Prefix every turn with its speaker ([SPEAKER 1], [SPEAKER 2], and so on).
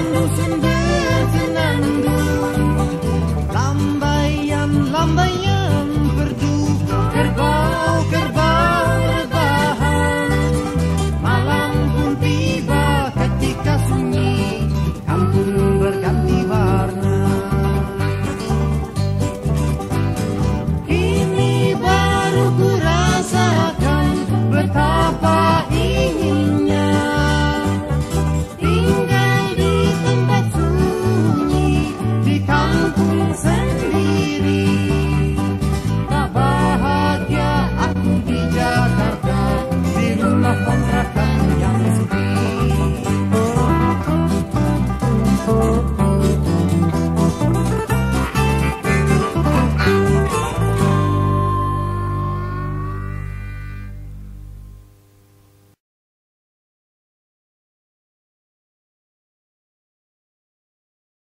[SPEAKER 1] Di